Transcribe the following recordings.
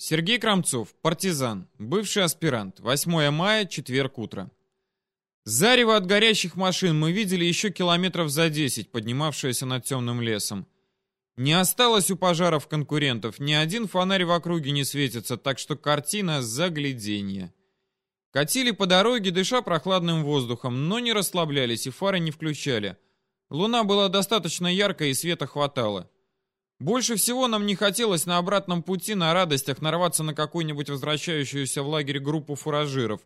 Сергей Крамцов, партизан, бывший аспирант. 8 мая, четверг утро. Зарево от горящих машин мы видели еще километров за 10, поднимавшееся над темным лесом. Не осталось у пожаров конкурентов, ни один фонарь в округе не светится, так что картина загляденье. Катили по дороге, дыша прохладным воздухом, но не расслаблялись и фары не включали. Луна была достаточно яркой и света хватало. Больше всего нам не хотелось на обратном пути на радостях нарваться на какую-нибудь возвращающуюся в лагерь группу фуражиров.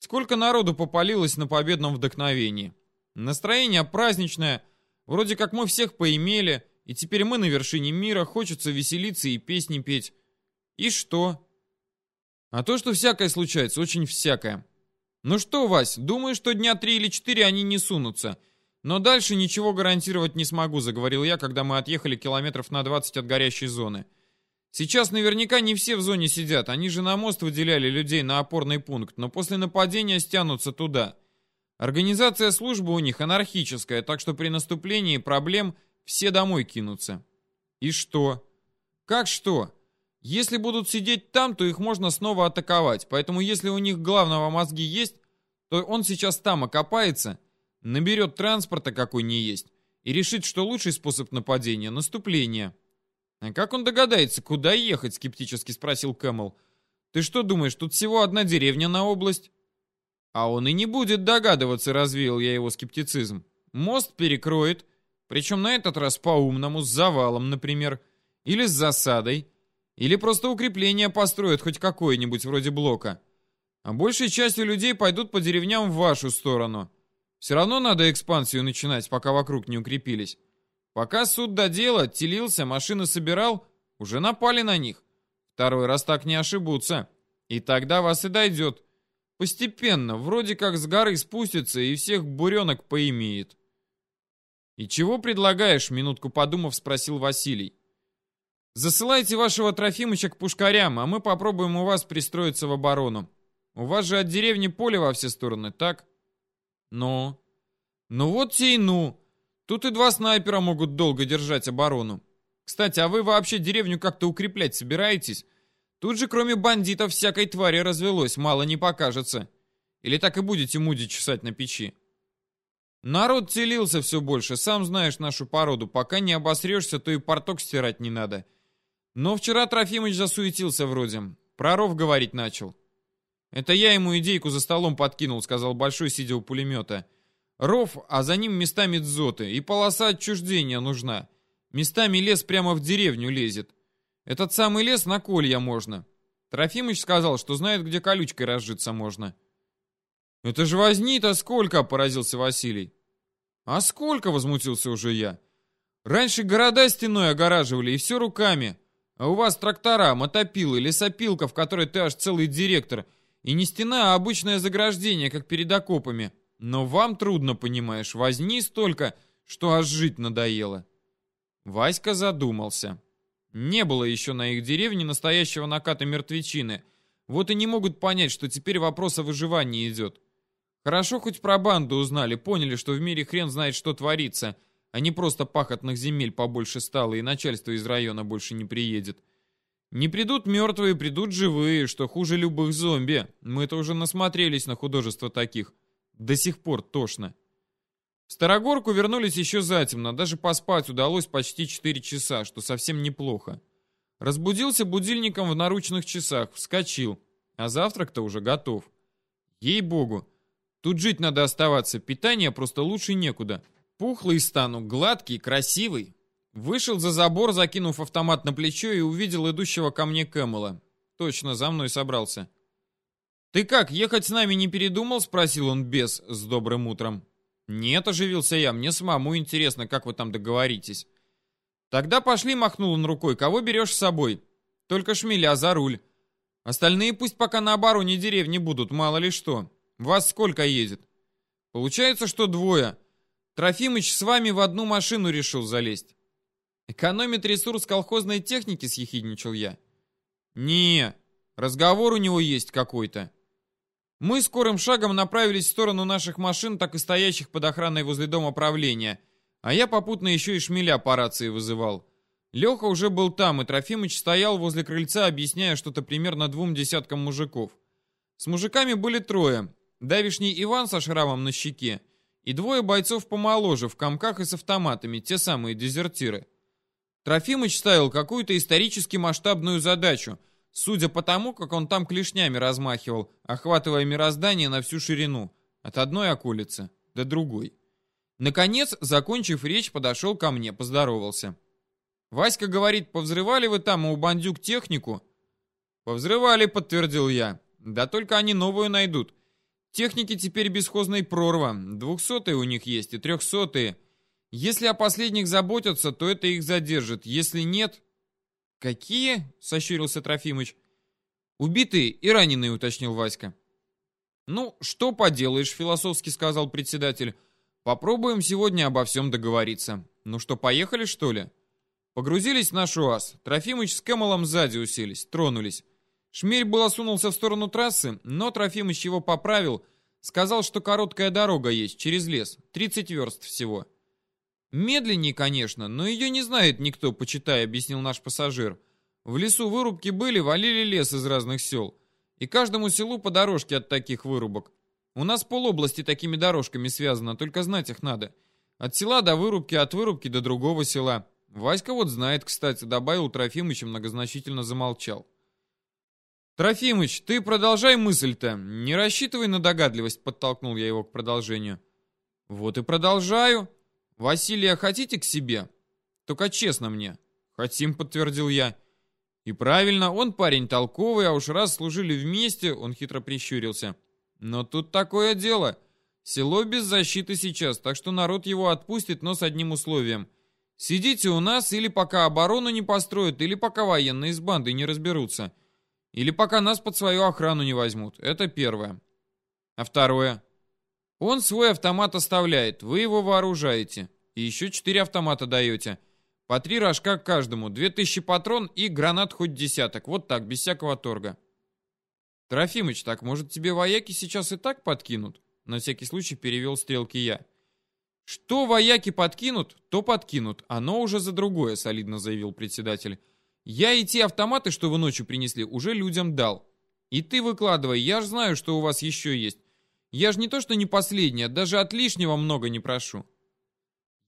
Сколько народу попалилось на победном вдохновении. Настроение праздничное, вроде как мы всех поимели, и теперь мы на вершине мира, хочется веселиться и песни петь. И что? А то, что всякое случается, очень всякое. Ну что, Вась, думаю, что дня три или четыре они не сунутся. Но дальше ничего гарантировать не смогу, заговорил я, когда мы отъехали километров на 20 от горящей зоны. Сейчас наверняка не все в зоне сидят, они же на мост выделяли людей на опорный пункт, но после нападения стянутся туда. Организация службы у них анархическая, так что при наступлении проблем все домой кинутся. И что? Как что? Если будут сидеть там, то их можно снова атаковать. Поэтому если у них главного мозги есть, то он сейчас там окопается, наберет транспорта какой не есть и решит, что лучший способ нападения — наступление. «А как он догадается, куда ехать?» — скептически спросил Кэмл. «Ты что думаешь, тут всего одна деревня на область?» «А он и не будет догадываться», — развеял я его скептицизм. «Мост перекроет, причем на этот раз по-умному, с завалом, например, или с засадой, или просто укрепление построят хоть какое-нибудь вроде блока. А большей частью людей пойдут по деревням в вашу сторону. Все равно надо экспансию начинать, пока вокруг не укрепились. Пока суд додел, оттелился, машины собирал, уже напали на них. Второй раз так не ошибутся. И тогда вас и дойдет. Постепенно, вроде как с горы спустится и всех буренок поимеет. «И чего предлагаешь?» — минутку подумав, спросил Василий. «Засылайте вашего Трофимыча к пушкарям, а мы попробуем у вас пристроиться в оборону. У вас же от деревни поле во все стороны, так?» «Ну?» «Ну вот те и ну. Тут и два снайпера могут долго держать оборону. Кстати, а вы вообще деревню как-то укреплять собираетесь? Тут же кроме бандитов всякой твари развелось, мало не покажется. Или так и будете муди чесать на печи?» Народ телился все больше, сам знаешь нашу породу. Пока не обосрешься, то и порток стирать не надо. Но вчера Трофимыч засуетился вроде. Про ров говорить начал. Это я ему идейку за столом подкинул, сказал Большой, сидя у пулемета. Ров, а за ним местами дзоты. И полоса отчуждения нужна. Местами лес прямо в деревню лезет. Этот самый лес на колья можно. Трофимыч сказал, что знает, где колючкой разжиться можно. «Это же возни-то сколько!» — поразился Василий. «А сколько?» — возмутился уже я. «Раньше города стеной огораживали, и все руками. А у вас трактора, мотопилы, лесопилка, в которой ты аж целый директор. И не стена, а обычное заграждение, как перед окопами. Но вам трудно, понимаешь, возни столько, что аж жить надоело». Васька задумался. Не было еще на их деревне настоящего наката мертвечины. Вот и не могут понять, что теперь вопрос о выживании идет. Хорошо хоть про банду узнали, поняли, что в мире хрен знает, что творится, а не просто пахотных земель побольше стало, и начальство из района больше не приедет. Не придут мертвые, придут живые, что хуже любых зомби. Мы-то уже насмотрелись на художество таких. До сих пор тошно. В Старогорку вернулись еще затемно, даже поспать удалось почти 4 часа, что совсем неплохо. Разбудился будильником в наручных часах, вскочил, а завтрак-то уже готов. Ей-богу, Тут жить надо оставаться, питание просто лучше некуда. Пухлый стану, гладкий, красивый. Вышел за забор, закинув автомат на плечо и увидел идущего ко мне Кэмела. Точно, за мной собрался. «Ты как, ехать с нами не передумал?» — спросил он без с добрым утром. «Нет», — оживился я, — «мне самому интересно, как вы там договоритесь». «Тогда пошли», — махнул он рукой, — «кого берешь с собой?» «Только шмеля за руль. Остальные пусть пока на обороне деревни будут, мало ли что». Вас сколько едет? Получается, что двое. Трофимыч с вами в одну машину решил залезть. Экономит ресурс колхозной техники, съехидничал я. Не, разговор у него есть какой-то. Мы скорым шагом направились в сторону наших машин, так и стоящих под охраной возле дома правления, а я попутно еще и шмеля по рации вызывал. Леха уже был там, и Трофимыч стоял возле крыльца, объясняя что-то примерно двум десяткам мужиков. С мужиками были трое. Давишний Иван со шрамом на щеке и двое бойцов помоложе, в комках и с автоматами, те самые дезертиры. Трофимыч ставил какую-то исторически масштабную задачу, судя по тому, как он там клешнями размахивал, охватывая мироздание на всю ширину, от одной околицы до другой. Наконец, закончив речь, подошел ко мне, поздоровался. «Васька говорит, повзрывали вы там у бандюк технику?» «Повзрывали», — подтвердил я. «Да только они новую найдут. Техники теперь бесхозной прорва. Двухсотые у них есть и трехсотые. Если о последних заботятся, то это их задержит. Если нет... Какие? Сощурился Трофимыч. Убитые и раненые, уточнил Васька. Ну, что поделаешь, философски сказал председатель. Попробуем сегодня обо всем договориться. Ну что, поехали, что ли? Погрузились в наш УАЗ. Трофимыч с Кэмелом сзади уселись, тронулись. Шмель было сунулся в сторону трассы, но Трофимыч его поправил, сказал, что короткая дорога есть, через лес, 30 верст всего. Медленнее, конечно, но ее не знает никто, почитай, объяснил наш пассажир. В лесу вырубки были, валили лес из разных сел. И каждому селу по дорожке от таких вырубок. У нас полобласти такими дорожками связано, только знать их надо. От села до вырубки, от вырубки до другого села. Васька вот знает, кстати, добавил Трофимыч и многозначительно замолчал. Трофимыч, ты продолжай мысль-то. Не рассчитывай на догадливость, подтолкнул я его к продолжению. Вот и продолжаю. «Василия хотите к себе?» «Только честно мне». «Хотим», — подтвердил я. «И правильно, он парень толковый, а уж раз служили вместе», — он хитро прищурился. «Но тут такое дело. Село без защиты сейчас, так что народ его отпустит, но с одним условием. Сидите у нас или пока оборону не построят, или пока военные с бандой не разберутся. Или пока нас под свою охрану не возьмут. Это первое. А второе? Он свой автомат оставляет, вы его вооружаете. И еще четыре автомата даете. По три рожка каждому, две тысячи патрон и гранат хоть десяток. Вот так, без всякого торга. Трофимыч, так может тебе вояки сейчас и так подкинут? На всякий случай перевел стрелки я. Что вояки подкинут, то подкинут. Оно уже за другое, солидно заявил председатель. Я и те автоматы, что вы ночью принесли, уже людям дал. И ты выкладывай, я ж знаю, что у вас еще есть. Я же не то что не последняя, даже от лишнего много не прошу.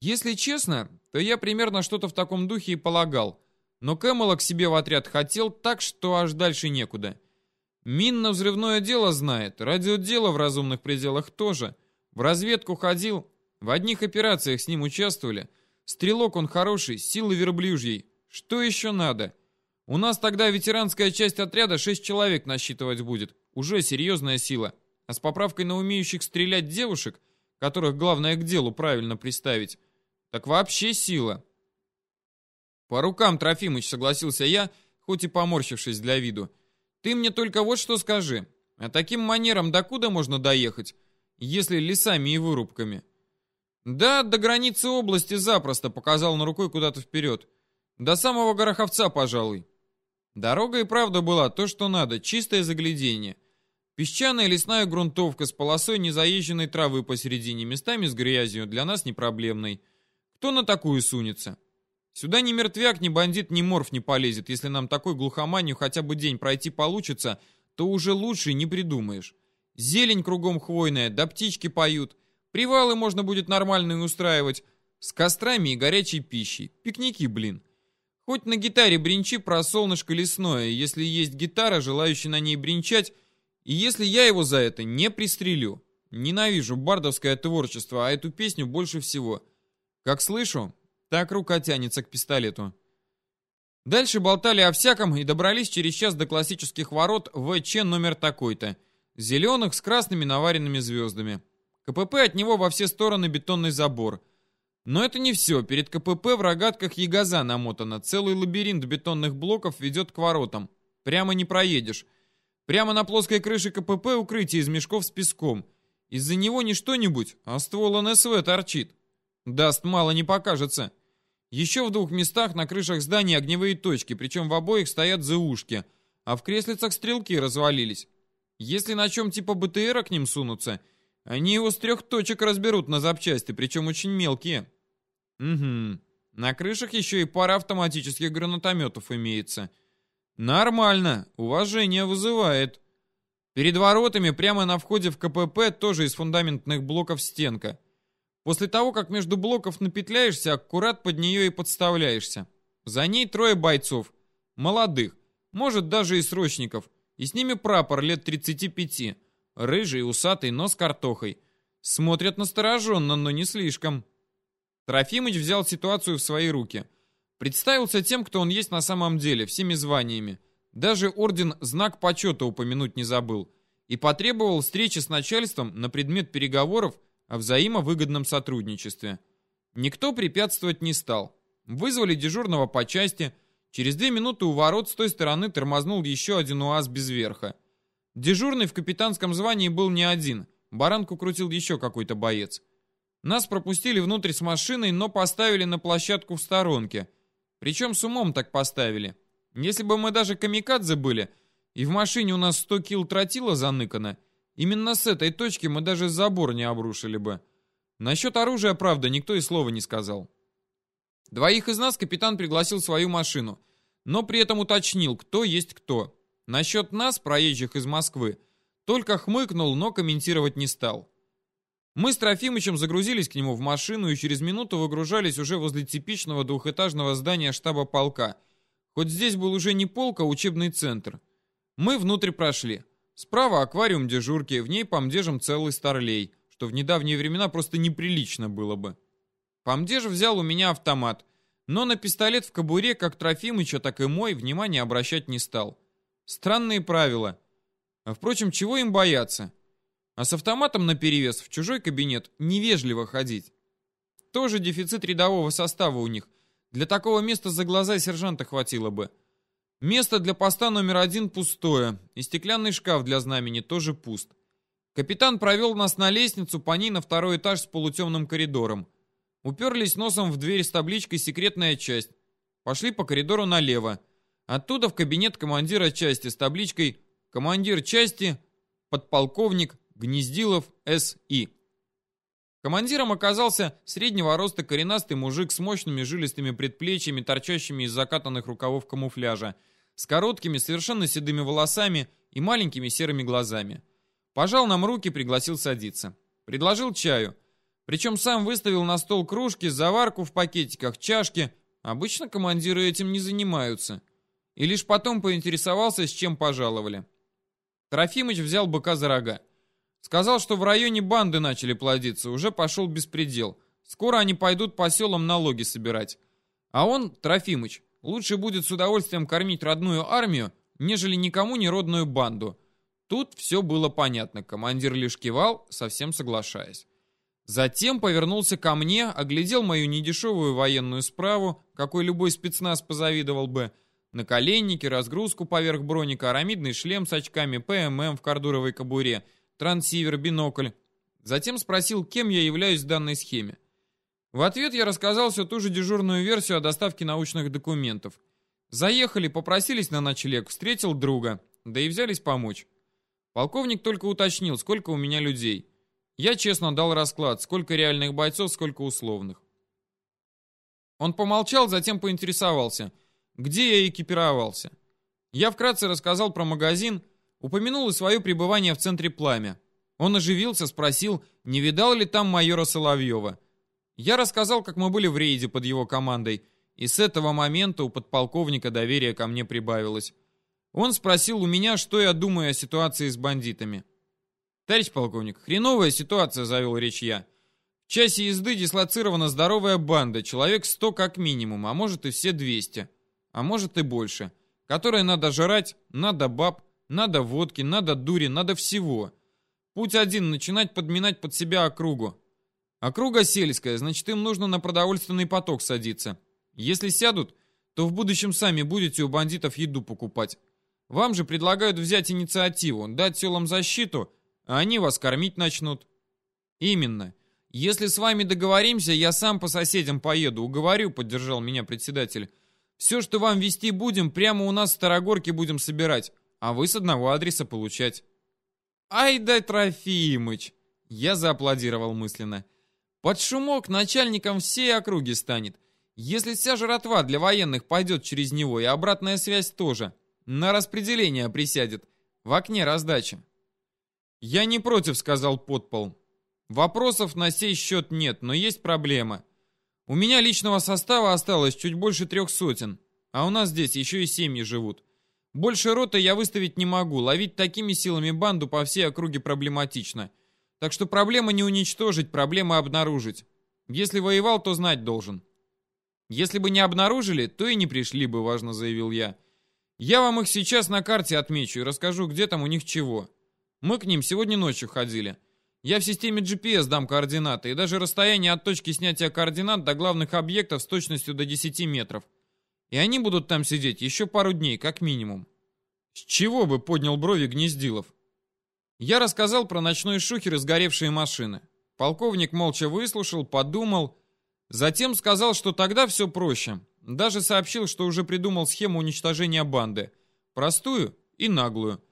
Если честно, то я примерно что-то в таком духе и полагал. Но Кэмела к себе в отряд хотел так, что аж дальше некуда. Минно-взрывное дело знает, радиодело в разумных пределах тоже. В разведку ходил, в одних операциях с ним участвовали. Стрелок он хороший, силы верблюжьей. Что еще надо? У нас тогда ветеранская часть отряда 6 человек насчитывать будет. Уже серьезная сила. А с поправкой на умеющих стрелять девушек, которых главное к делу правильно приставить, так вообще сила. По рукам, Трофимыч, согласился я, хоть и поморщившись для виду. Ты мне только вот что скажи. А таким манером докуда можно доехать, если лесами и вырубками? Да, до границы области запросто, показал на рукой куда-то вперед. До самого Гороховца, пожалуй. Дорога и правда была то, что надо, чистое заглядение. Песчаная лесная грунтовка с полосой незаезженной травы посередине, местами с грязью, для нас не проблемной. Кто на такую сунется? Сюда ни мертвяк, ни бандит, ни морф не полезет. Если нам такой глухоманию хотя бы день пройти получится, то уже лучше не придумаешь. Зелень кругом хвойная, да птички поют. Привалы можно будет нормальные устраивать. С кострами и горячей пищей. Пикники, блин. Хоть на гитаре бренчи про солнышко лесное, если есть гитара, желающая на ней бренчать, и если я его за это не пристрелю, ненавижу бардовское творчество, а эту песню больше всего. Как слышу, так рука тянется к пистолету. Дальше болтали о всяком и добрались через час до классических ворот ВЧ номер такой-то. Зеленых с красными наваренными звездами. КПП от него во все стороны бетонный забор. Но это не все. Перед КПП в рогатках егоза намотана. Целый лабиринт бетонных блоков ведет к воротам. Прямо не проедешь. Прямо на плоской крыше КПП укрытие из мешков с песком. Из-за него не что-нибудь, а ствол НСВ торчит. Даст мало не покажется. Еще в двух местах на крышах зданий огневые точки, причем в обоих стоят ЗУшки, а в креслицах стрелки развалились. Если на чем типа БТРа к ним сунутся, они его с трех точек разберут на запчасти, причем очень мелкие. Угу. На крышах еще и пара автоматических гранатометов имеется. Нормально, уважение вызывает. Перед воротами прямо на входе в КПП тоже из фундаментных блоков стенка. После того, как между блоков напетляешься, аккурат под нее и подставляешься. За ней трое бойцов. Молодых. Может, даже и срочников. И с ними прапор лет 35. Рыжий, усатый, но с картохой. Смотрят настороженно, но не слишком. Трофимыч взял ситуацию в свои руки. Представился тем, кто он есть на самом деле, всеми званиями. Даже орден «Знак почета» упомянуть не забыл. И потребовал встречи с начальством на предмет переговоров о взаимовыгодном сотрудничестве. Никто препятствовать не стал. Вызвали дежурного по части. Через две минуты у ворот с той стороны тормознул еще один УАЗ без верха. Дежурный в капитанском звании был не один. Баранку крутил еще какой-то боец. Нас пропустили внутрь с машиной, но поставили на площадку в сторонке. Причем с умом так поставили. Если бы мы даже камикадзе были, и в машине у нас 100 килл тротила заныкано, именно с этой точки мы даже забор не обрушили бы. Насчет оружия, правда, никто и слова не сказал. Двоих из нас капитан пригласил в свою машину, но при этом уточнил, кто есть кто. Насчет нас, проезжих из Москвы, только хмыкнул, но комментировать не стал. Мы с Трофимычем загрузились к нему в машину и через минуту выгружались уже возле типичного двухэтажного здания штаба полка. Хоть здесь был уже не полк, а учебный центр. Мы внутрь прошли. Справа аквариум дежурки, в ней помдежем целый старлей, что в недавние времена просто неприлично было бы. Помдеж взял у меня автомат, но на пистолет в кобуре как Трофимыча, так и мой внимания обращать не стал. Странные правила. А впрочем, чего им бояться? А с автоматом наперевес в чужой кабинет невежливо ходить. Тоже дефицит рядового состава у них. Для такого места за глаза сержанта хватило бы. Место для поста номер один пустое, и стеклянный шкаф для знамени тоже пуст. Капитан провел нас на лестницу, по ней на второй этаж с полутемным коридором. Уперлись носом в дверь с табличкой «Секретная часть». Пошли по коридору налево. Оттуда в кабинет командира части с табличкой «Командир части, подполковник Гнездилов С.И. Командиром оказался среднего роста коренастый мужик с мощными жилистыми предплечьями, торчащими из закатанных рукавов камуфляжа, с короткими, совершенно седыми волосами и маленькими серыми глазами. Пожал нам руки, пригласил садиться. Предложил чаю. Причем сам выставил на стол кружки, заварку в пакетиках, чашки. Обычно командиры этим не занимаются. И лишь потом поинтересовался, с чем пожаловали. Трофимыч взял быка за рога. Сказал, что в районе банды начали плодиться, уже пошел беспредел. Скоро они пойдут по селам налоги собирать. А он, Трофимыч, лучше будет с удовольствием кормить родную армию, нежели никому не родную банду. Тут все было понятно, командир лишь кивал, совсем соглашаясь. Затем повернулся ко мне, оглядел мою недешевую военную справу, какой любой спецназ позавидовал бы, наколенники, разгрузку поверх броника, арамидный шлем с очками, ПММ в кордуровой кобуре — трансивер, бинокль. Затем спросил, кем я являюсь в данной схеме. В ответ я рассказал всю ту же дежурную версию о доставке научных документов. Заехали, попросились на ночлег, встретил друга, да и взялись помочь. Полковник только уточнил, сколько у меня людей. Я честно дал расклад, сколько реальных бойцов, сколько условных. Он помолчал, затем поинтересовался, где я экипировался. Я вкратце рассказал про магазин, Упомянул и свое пребывание в центре пламя. Он оживился, спросил, не видал ли там майора Соловьева. Я рассказал, как мы были в рейде под его командой, и с этого момента у подполковника доверие ко мне прибавилось. Он спросил у меня, что я думаю о ситуации с бандитами. «Товарищ полковник, хреновая ситуация», — завел речь я. «В часе езды дислоцирована здоровая банда, человек сто как минимум, а может и все двести, а может и больше, которой надо жрать, надо баб, надо водки, надо дури, надо всего. Путь один — начинать подминать под себя округу. Округа сельская, значит, им нужно на продовольственный поток садиться. Если сядут, то в будущем сами будете у бандитов еду покупать. Вам же предлагают взять инициативу, дать селам защиту, а они вас кормить начнут. Именно. Если с вами договоримся, я сам по соседям поеду, уговорю, поддержал меня председатель. Все, что вам вести будем, прямо у нас в Старогорке будем собирать а вы с одного адреса получать. Ай да Трофимыч! Я зааплодировал мысленно. Под шумок начальником всей округи станет. Если вся жратва для военных пойдет через него, и обратная связь тоже, на распределение присядет, в окне раздача. «Я не против», — сказал подпол. «Вопросов на сей счет нет, но есть проблема. У меня личного состава осталось чуть больше трех сотен, а у нас здесь еще и семьи живут. Больше роты я выставить не могу, ловить такими силами банду по всей округе проблематично. Так что проблема не уничтожить, проблема обнаружить. Если воевал, то знать должен». «Если бы не обнаружили, то и не пришли бы», — важно заявил я. «Я вам их сейчас на карте отмечу и расскажу, где там у них чего. Мы к ним сегодня ночью ходили. Я в системе GPS дам координаты и даже расстояние от точки снятия координат до главных объектов с точностью до 10 метров. И они будут там сидеть еще пару дней, как минимум». «С чего бы?» — поднял брови Гнездилов. Я рассказал про ночной шухер и сгоревшие машины. Полковник молча выслушал, подумал Затем сказал, что тогда все проще. Даже сообщил, что уже придумал схему уничтожения банды. Простую и наглую.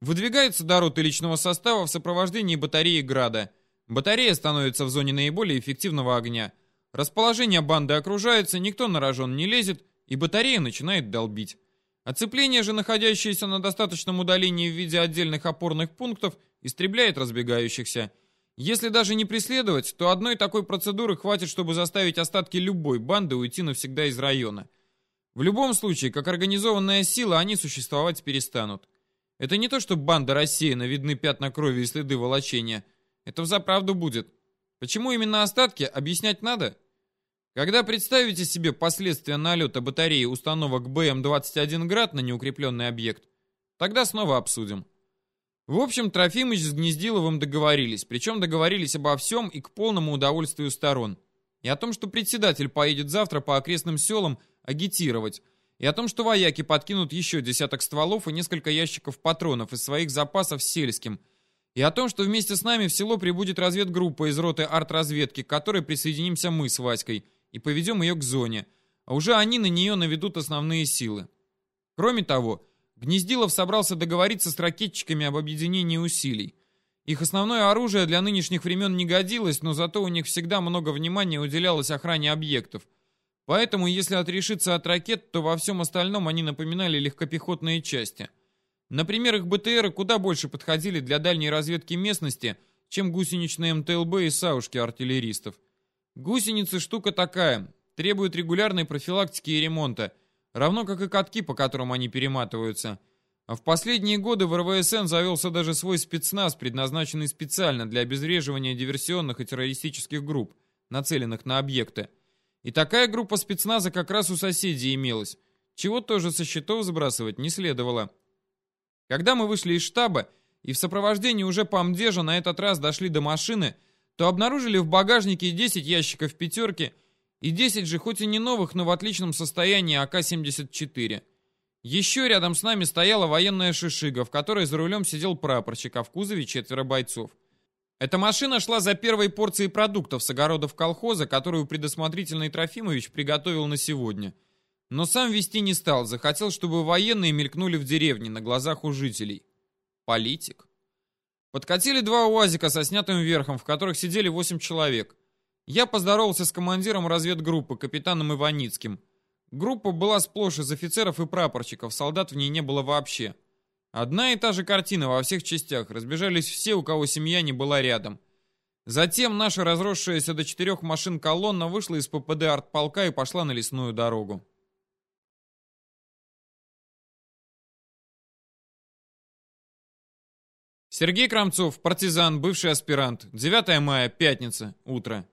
Выдвигается до роты личного состава в сопровождении батареи «Града». Батарея становится в зоне наиболее эффективного огня. Расположение банды окружается, никто на рожон не лезет, и батарея начинает долбить. Оцепление же, находящееся на достаточном удалении в виде отдельных опорных пунктов, истребляет разбегающихся – если даже не преследовать, то одной такой процедуры хватит, чтобы заставить остатки любой банды уйти навсегда из района. В любом случае, как организованная сила, они существовать перестанут. Это не то, что банда рассеяна, видны пятна крови и следы волочения. Это взаправду будет. Почему именно остатки, объяснять надо? Когда представите себе последствия налета батареи установок БМ-21 «Град» на неукрепленный объект, тогда снова обсудим. В общем, Трофимыч с Гнездиловым договорились, причем договорились обо всем и к полному удовольствию сторон. И о том, что председатель поедет завтра по окрестным селам агитировать, и о том, что вояки подкинут еще десяток стволов и несколько ящиков патронов из своих запасов сельским, и о том, что вместе с нами в село прибудет разведгруппа из роты артразведки, к которой присоединимся мы с Васькой, и поведем ее к зоне, а уже они на нее наведут основные силы. Кроме того, Гнездилов собрался договориться с ракетчиками об объединении усилий. Их основное оружие для нынешних времен не годилось, но зато у них всегда много внимания уделялось охране объектов. Поэтому, если отрешиться от ракет, то во всем остальном они напоминали легкопехотные части. Например, их БТРы куда больше подходили для дальней разведки местности, чем гусеничные МТЛБ и саушки артиллеристов. Гусеницы штука такая, требуют регулярной профилактики и ремонта – равно как и катки, по которым они перематываются. А в последние годы в РВСН завелся даже свой спецназ, предназначенный специально для обезвреживания диверсионных и террористических групп, нацеленных на объекты. И такая группа спецназа как раз у соседей имелась, чего тоже со счетов сбрасывать не следовало. Когда мы вышли из штаба и в сопровождении уже помдежа на этот раз дошли до машины, то обнаружили в багажнике 10 ящиков пятерки и 10 же, хоть и не новых, но в отличном состоянии АК-74. Еще рядом с нами стояла военная шишига, в которой за рулем сидел прапорщик, а в кузове четверо бойцов. Эта машина шла за первой порцией продуктов с огородов колхоза, которую предусмотрительный Трофимович приготовил на сегодня. Но сам вести не стал, захотел, чтобы военные мелькнули в деревне на глазах у жителей. Политик. Подкатили два УАЗика со снятым верхом, в которых сидели восемь человек. Я поздоровался с командиром разведгруппы, капитаном Иваницким. Группа была сплошь из офицеров и прапорщиков, солдат в ней не было вообще. Одна и та же картина во всех частях, разбежались все, у кого семья не была рядом. Затем наша разросшаяся до четырех машин колонна вышла из ППД артполка и пошла на лесную дорогу. Сергей Крамцов, партизан, бывший аспирант. 9 мая, пятница, утро.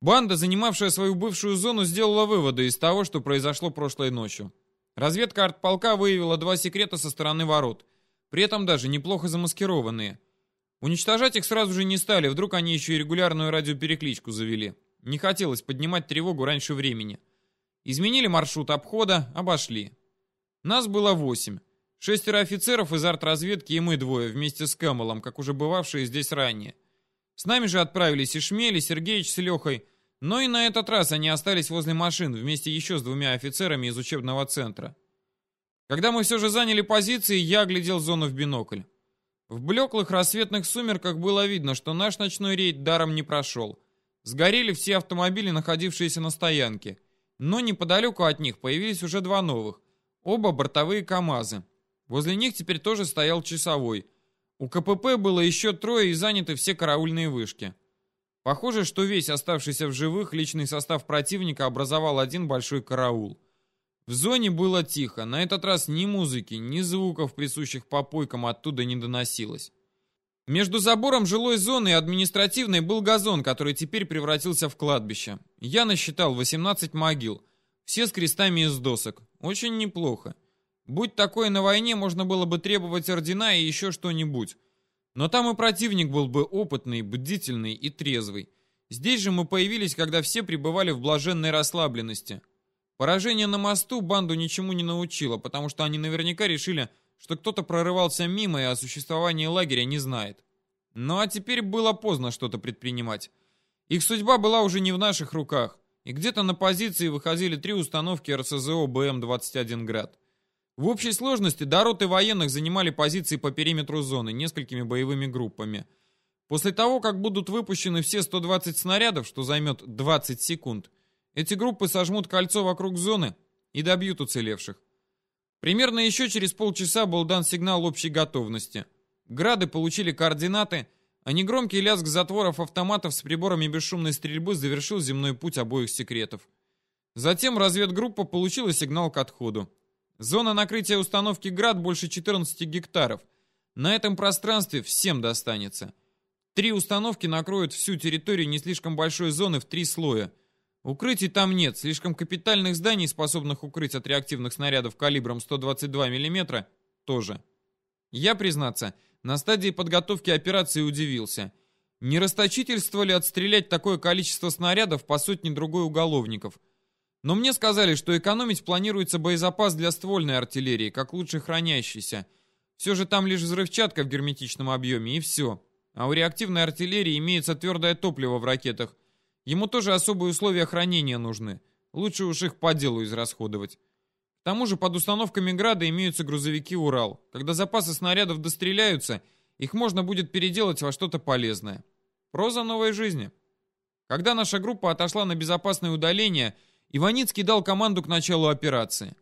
Банда, занимавшая свою бывшую зону, сделала выводы из того, что произошло прошлой ночью. Разведка артполка выявила два секрета со стороны ворот, при этом даже неплохо замаскированные. Уничтожать их сразу же не стали, вдруг они еще и регулярную радиоперекличку завели. Не хотелось поднимать тревогу раньше времени. Изменили маршрут обхода, обошли. Нас было восемь. Шестеро офицеров из артразведки и мы двое, вместе с Кэмелом, как уже бывавшие здесь ранее. С нами же отправились и Шмель, и Сергеич с Лехой, но и на этот раз они остались возле машин вместе еще с двумя офицерами из учебного центра. Когда мы все же заняли позиции, я оглядел зону в бинокль. В блеклых рассветных сумерках было видно, что наш ночной рейд даром не прошел. Сгорели все автомобили, находившиеся на стоянке. Но неподалеку от них появились уже два новых. Оба бортовые КАМАЗы. Возле них теперь тоже стоял часовой. У КПП было еще трое и заняты все караульные вышки. Похоже, что весь оставшийся в живых личный состав противника образовал один большой караул. В зоне было тихо, на этот раз ни музыки, ни звуков, присущих попойкам, оттуда не доносилось. Между забором жилой зоны и административной был газон, который теперь превратился в кладбище. Я насчитал 18 могил, все с крестами из досок. Очень неплохо. Будь такое на войне, можно было бы требовать ордена и еще что-нибудь. Но там и противник был бы опытный, бдительный и трезвый. Здесь же мы появились, когда все пребывали в блаженной расслабленности. Поражение на мосту банду ничему не научило, потому что они наверняка решили, что кто-то прорывался мимо и о существовании лагеря не знает. Ну а теперь было поздно что-то предпринимать. Их судьба была уже не в наших руках, и где-то на позиции выходили три установки РСЗО БМ-21 «Град». В общей сложности до роты военных занимали позиции по периметру зоны несколькими боевыми группами. После того, как будут выпущены все 120 снарядов, что займет 20 секунд, эти группы сожмут кольцо вокруг зоны и добьют уцелевших. Примерно еще через полчаса был дан сигнал общей готовности. Грады получили координаты, а негромкий лязг затворов автоматов с приборами бесшумной стрельбы завершил земной путь обоих секретов. Затем разведгруппа получила сигнал к отходу. Зона накрытия установки «Град» больше 14 гектаров. На этом пространстве всем достанется. Три установки накроют всю территорию не слишком большой зоны в три слоя. Укрытий там нет, слишком капитальных зданий, способных укрыть от реактивных снарядов калибром 122 мм, тоже. Я, признаться, на стадии подготовки операции удивился. Не расточительство ли отстрелять такое количество снарядов по сотне другой уголовников – но мне сказали, что экономить планируется боезапас для ствольной артиллерии, как лучше хранящийся. Все же там лишь взрывчатка в герметичном объеме, и все. А у реактивной артиллерии имеется твердое топливо в ракетах. Ему тоже особые условия хранения нужны. Лучше уж их по делу израсходовать. К тому же под установками «Града» имеются грузовики «Урал». Когда запасы снарядов достреляются, их можно будет переделать во что-то полезное. Проза новой жизни. Когда наша группа отошла на безопасное удаление – Иваницкий дал команду к началу операции.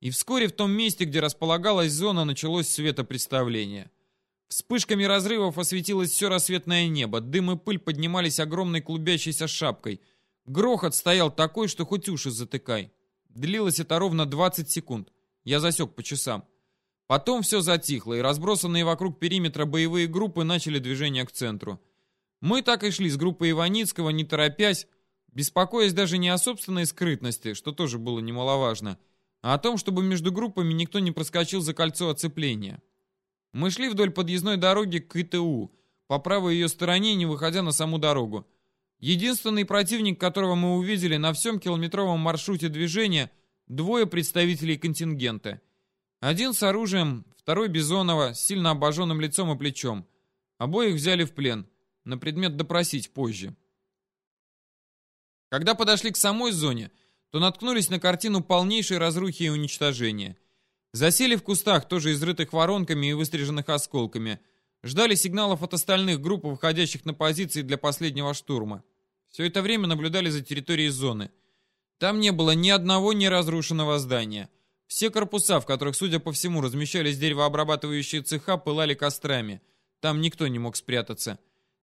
И вскоре в том месте, где располагалась зона, началось светопредставление. Вспышками разрывов осветилось все рассветное небо, дым и пыль поднимались огромной клубящейся шапкой. Грохот стоял такой, что хоть уши затыкай. Длилось это ровно 20 секунд. Я засек по часам. Потом все затихло, и разбросанные вокруг периметра боевые группы начали движение к центру. Мы так и шли с группой Иваницкого, не торопясь, беспокоясь даже не о собственной скрытности, что тоже было немаловажно, а о том, чтобы между группами никто не проскочил за кольцо оцепления. Мы шли вдоль подъездной дороги к ИТУ, по правой ее стороне, не выходя на саму дорогу. Единственный противник, которого мы увидели на всем километровом маршруте движения, двое представителей контингента. Один с оружием, второй Бизонова, с сильно обожженным лицом и плечом. Обоих взяли в плен, на предмет допросить позже. Когда подошли к самой зоне, то наткнулись на картину полнейшей разрухи и уничтожения. Засели в кустах, тоже изрытых воронками и выстриженных осколками. Ждали сигналов от остальных групп, выходящих на позиции для последнего штурма. Все это время наблюдали за территорией зоны. Там не было ни одного неразрушенного здания. Все корпуса, в которых, судя по всему, размещались деревообрабатывающие цеха, пылали кострами. Там никто не мог спрятаться.